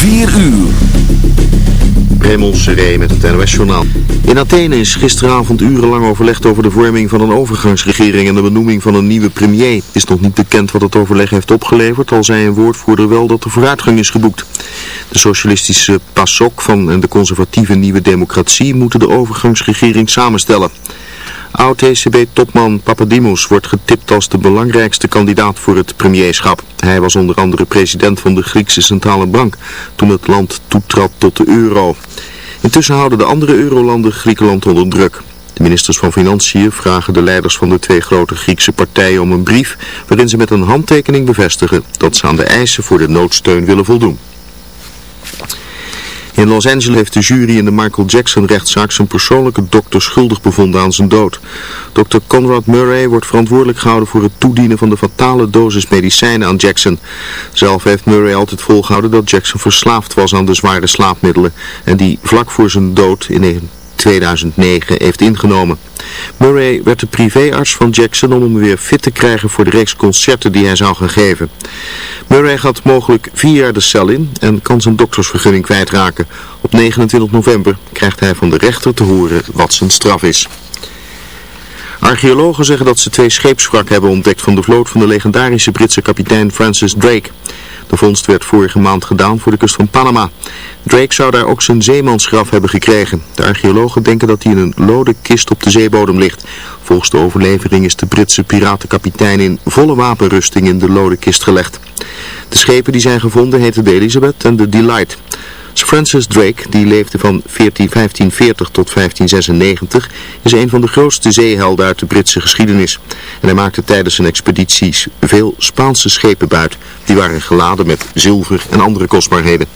4 uur. Raymond Seré met het NOS-journaal. In Athene is gisteravond urenlang overlegd over de vorming van een overgangsregering en de benoeming van een nieuwe premier. Het is nog niet bekend wat het overleg heeft opgeleverd, al zei een woordvoerder wel dat er vooruitgang is geboekt. De socialistische PASOK van en de conservatieve Nieuwe Democratie moeten de overgangsregering samenstellen. Oud-ECB-topman Papadimos wordt getipt als de belangrijkste kandidaat voor het premierschap. Hij was onder andere president van de Griekse Centrale Bank toen het land toetrad tot de euro. Intussen houden de andere eurolanden Griekenland onder druk. De ministers van Financiën vragen de leiders van de twee grote Griekse partijen om een brief waarin ze met een handtekening bevestigen dat ze aan de eisen voor de noodsteun willen voldoen. In Los Angeles heeft de jury in de Michael Jackson rechtszaak zijn persoonlijke dokter schuldig bevonden aan zijn dood. Dr. Conrad Murray wordt verantwoordelijk gehouden voor het toedienen van de fatale dosis medicijnen aan Jackson. Zelf heeft Murray altijd volgehouden dat Jackson verslaafd was aan de zware slaapmiddelen en die vlak voor zijn dood in 2009 heeft ingenomen. Murray werd de privéarts van Jackson om hem weer fit te krijgen voor de reeks concerten die hij zou gaan geven. Murray gaat mogelijk vier jaar de cel in en kan zijn doktersvergunning kwijtraken. Op 29 november krijgt hij van de rechter te horen wat zijn straf is. Archeologen zeggen dat ze twee scheepswrakken hebben ontdekt van de vloot van de legendarische Britse kapitein Francis Drake. De vondst werd vorige maand gedaan voor de kust van Panama. Drake zou daar ook zijn zeemansgraf hebben gekregen. De archeologen denken dat hij in een lode kist op de zeebodem ligt. Volgens de overlevering is de Britse piratenkapitein in volle wapenrusting in de lode kist gelegd. De schepen die zijn gevonden heten de Elizabeth en de Delight. Francis Drake, die leefde van 1540 tot 1596, is een van de grootste zeehelden uit de Britse geschiedenis. En hij maakte tijdens zijn expedities veel Spaanse schepen buit. Die waren geladen met zilver en andere kostbaarheden.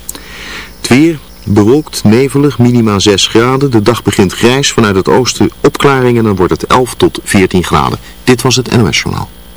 Het weer, bewolkt, nevelig, minima 6 graden. De dag begint grijs, vanuit het oosten opklaringen en dan wordt het 11 tot 14 graden. Dit was het NOS Journaal.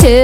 to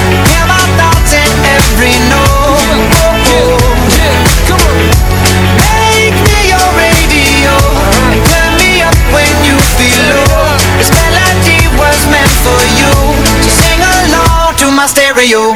Make me your radio. Turn me up when you feel low. This melody was meant for you. So sing along to my stereo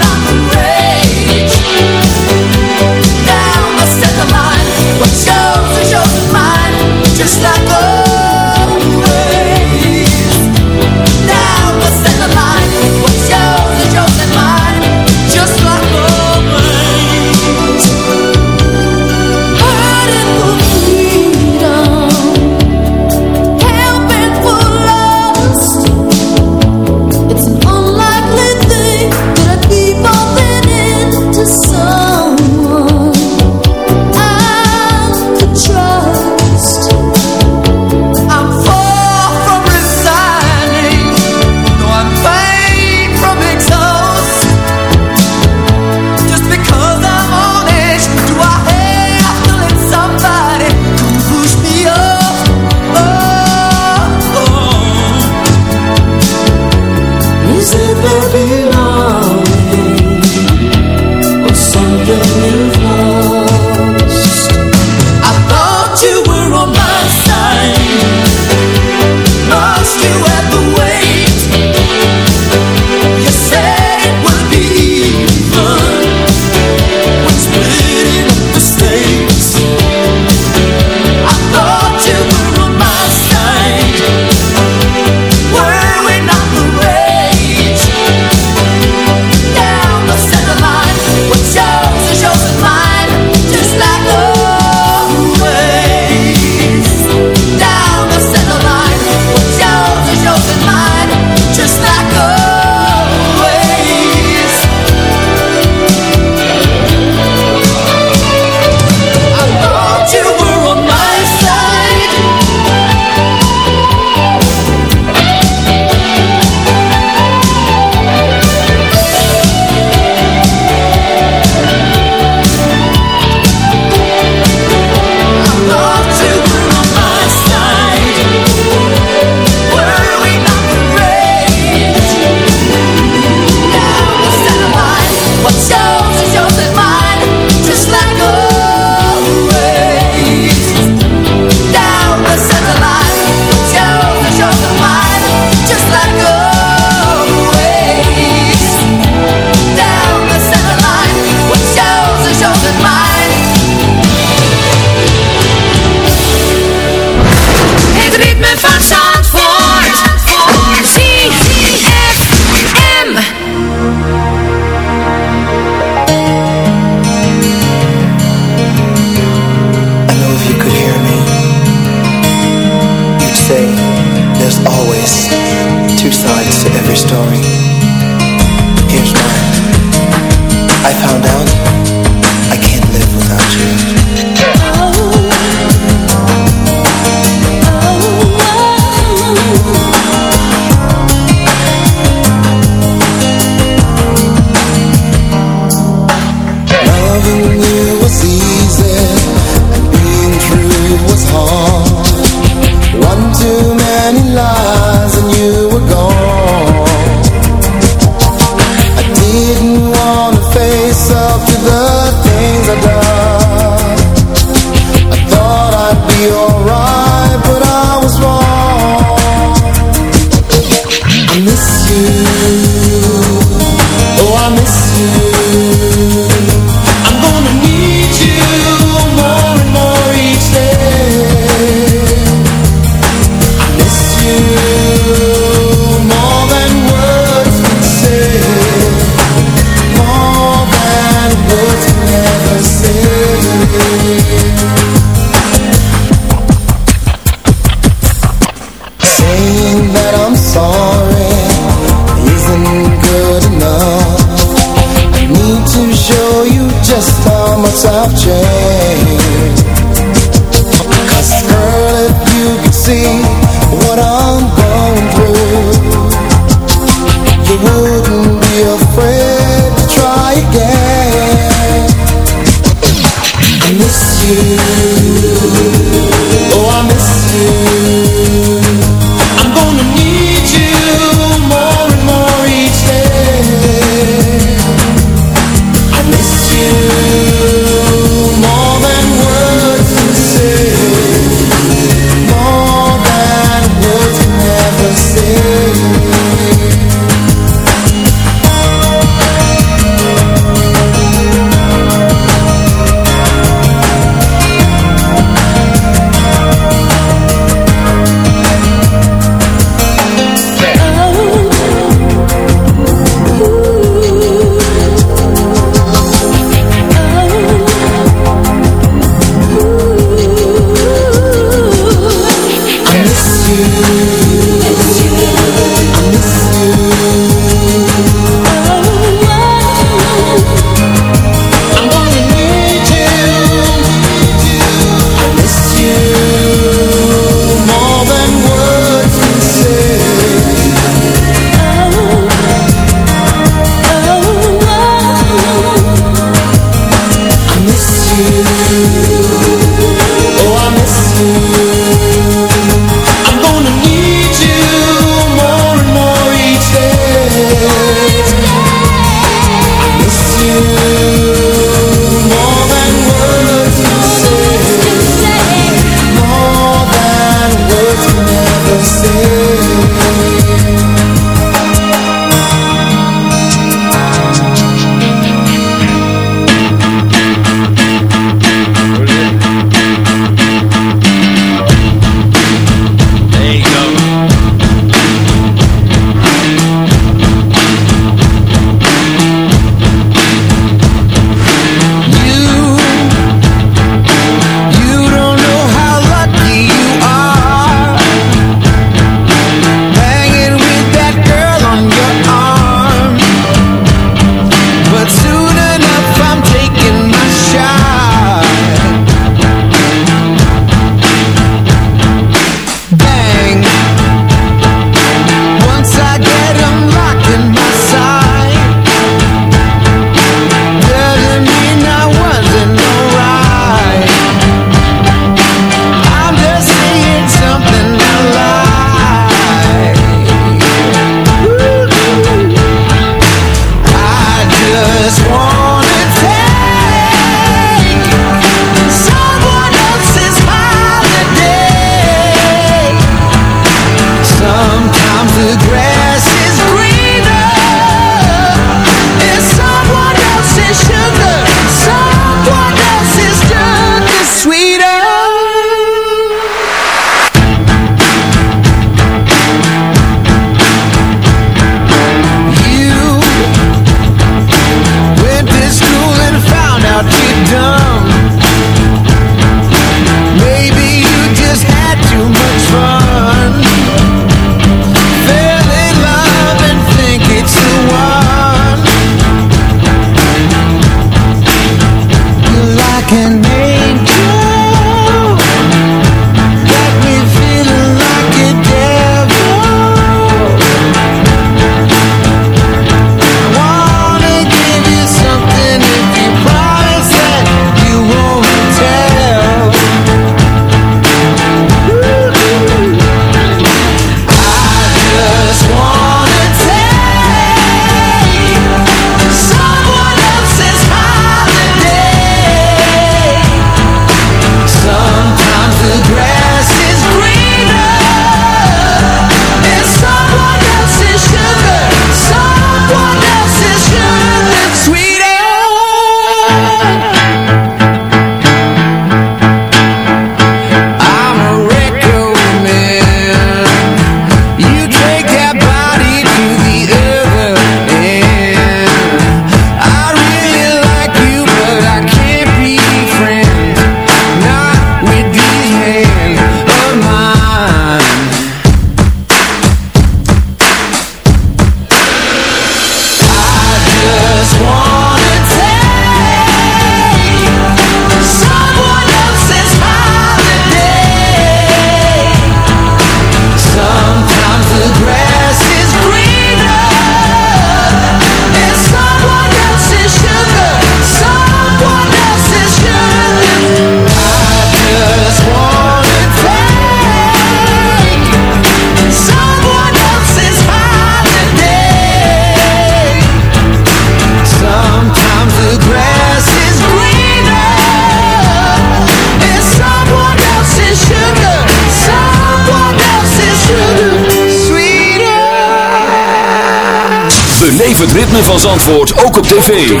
Zandvoort ook op tv.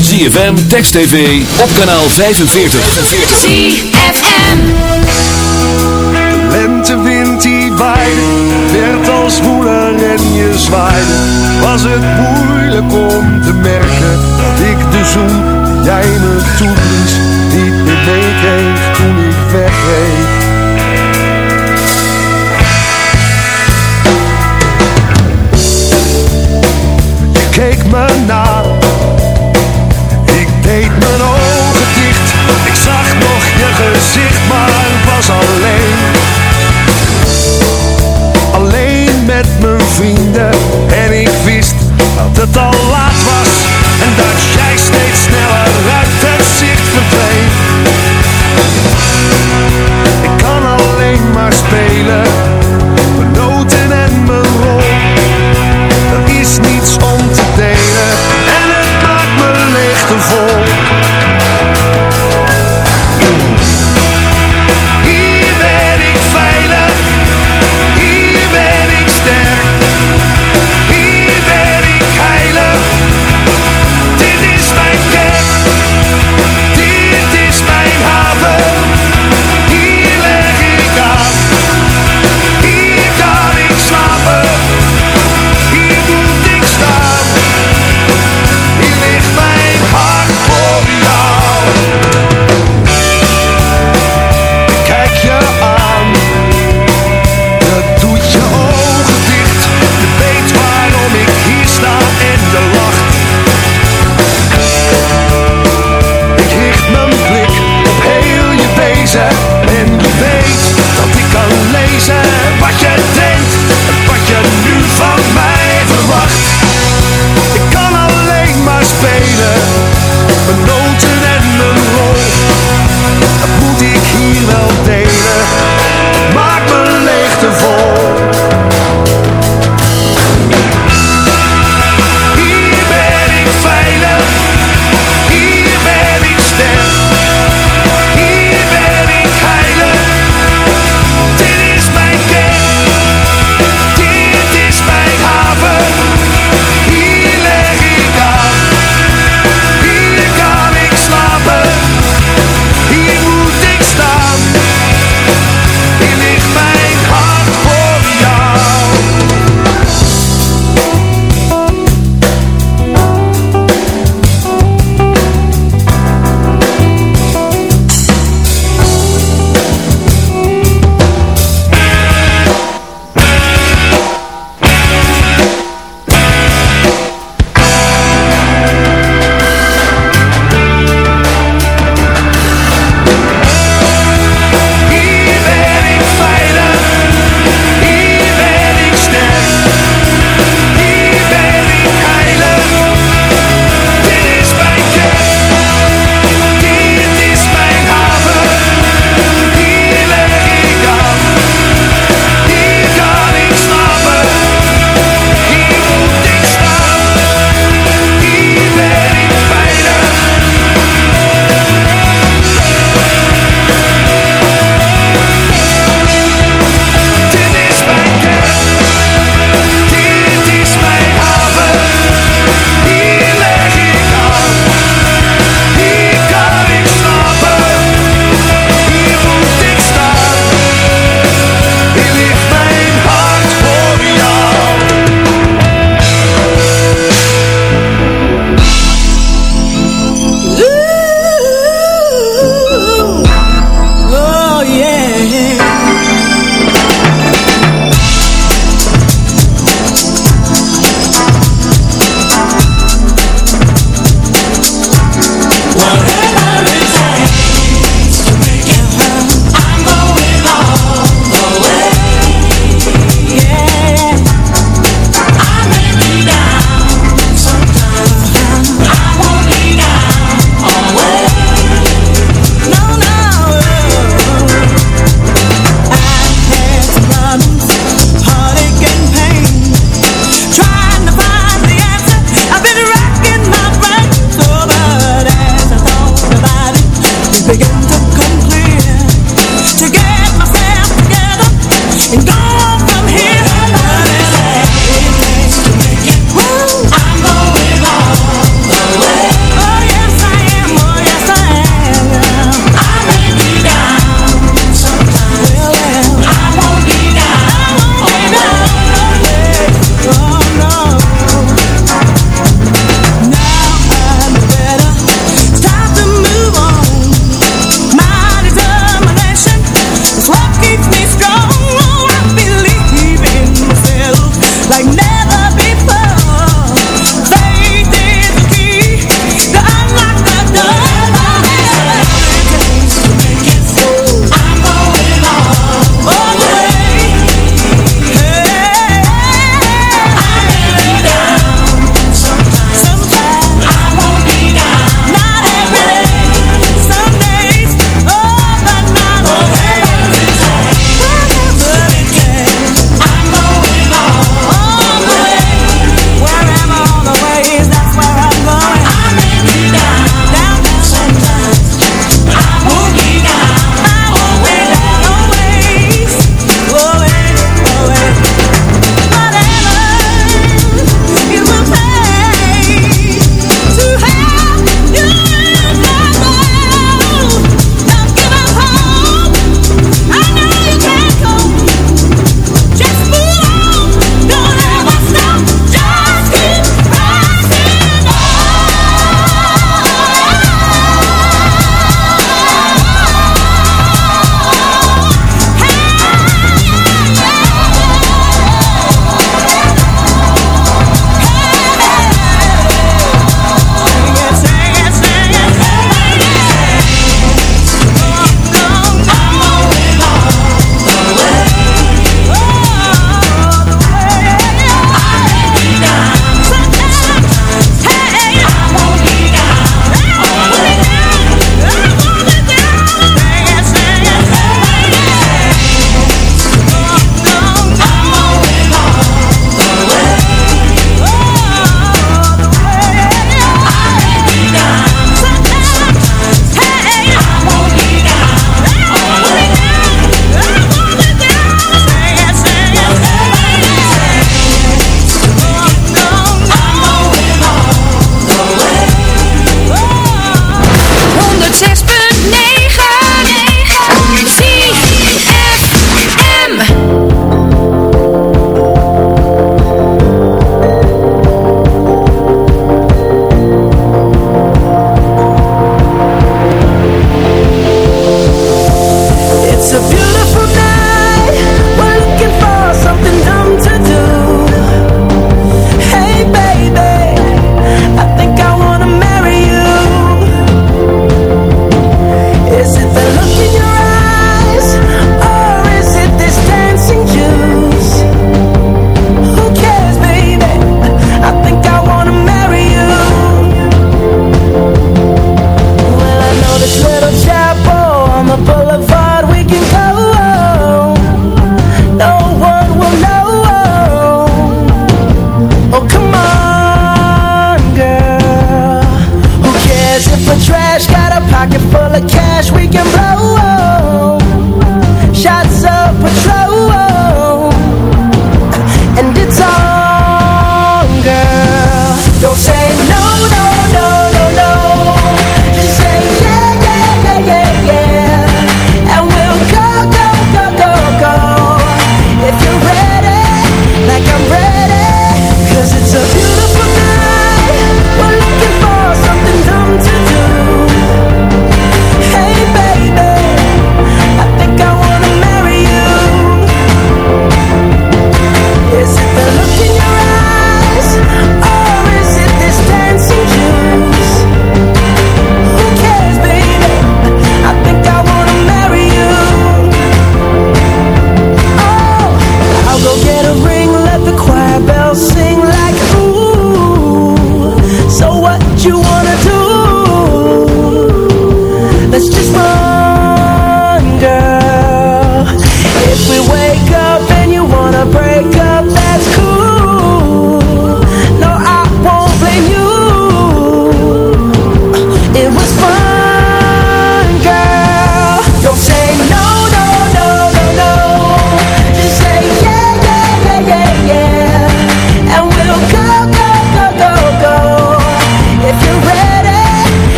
ZFM, Text TV, op kanaal 45. ZFM. De lentewind die waaide, werd als woeler en je zwaaide. Was het moeilijk om te merken dat ik de zoen jij me toeblies me na, ik deed mijn ogen dicht. Ik zag nog je gezicht, maar was alleen. Alleen met mijn vrienden en ik wist dat het al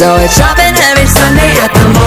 So it's dropping every Sunday at the mall.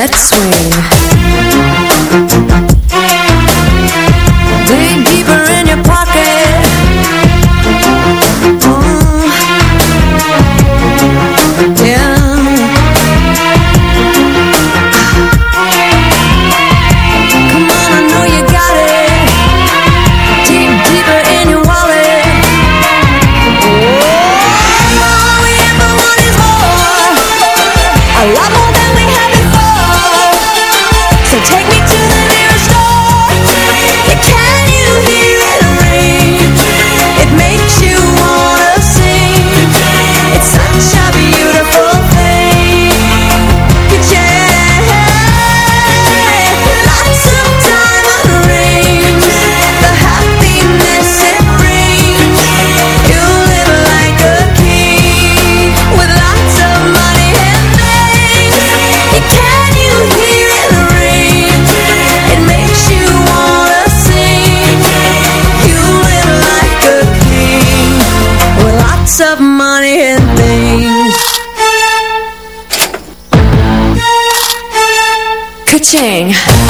Let's swing. Thing.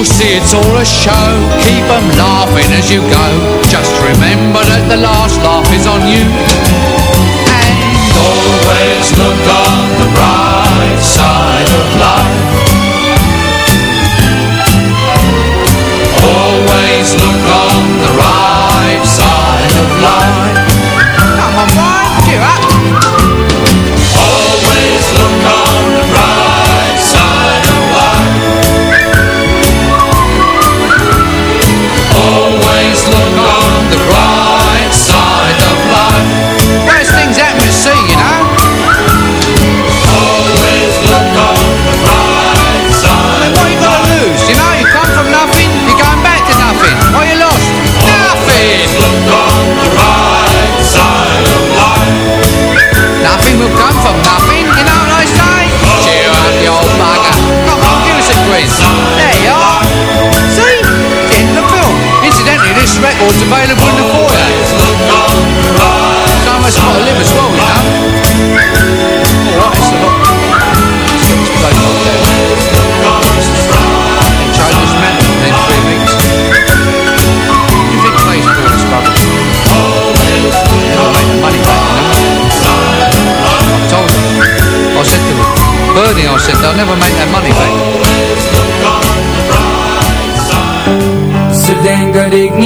You'll see it's all a show, keep 'em laughing as you go. Just remember that the last laugh is on you. And always look on the bright side of life. Always look on the right side of life. Come on, boy, cheer up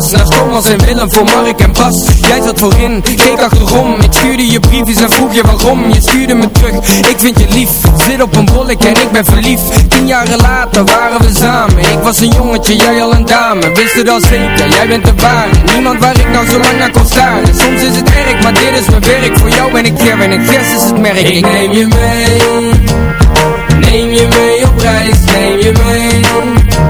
klas Naast Thomas en Willem voor Mark en Bas. Jij zat voorin, keek achterom. Ik stuurde je briefjes en vroeg je waarom. Je stuurde me terug, ik vind je lief. Zit op een bollek en ik ben verliefd. Tien jaren later waren we samen. Ik was een jongetje, jij al een dame. Wist het al zeker, jij bent de ware. Niemand waar ik nou zo lang naar kon staren. Soms is het erg, maar dit is mijn werk. Voor jou ben ik Kevin en Gers is het merk. Ik neem je mee. Neem je mee op reis, neem je mee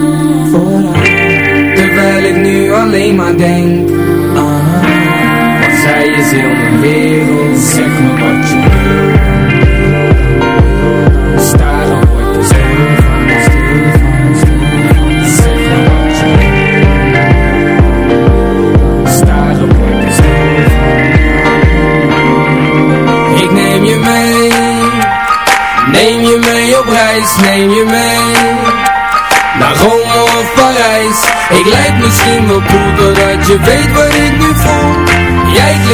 Terwijl ik nu alleen maar denk ah, Want zij is heel mijn wereld Zeg me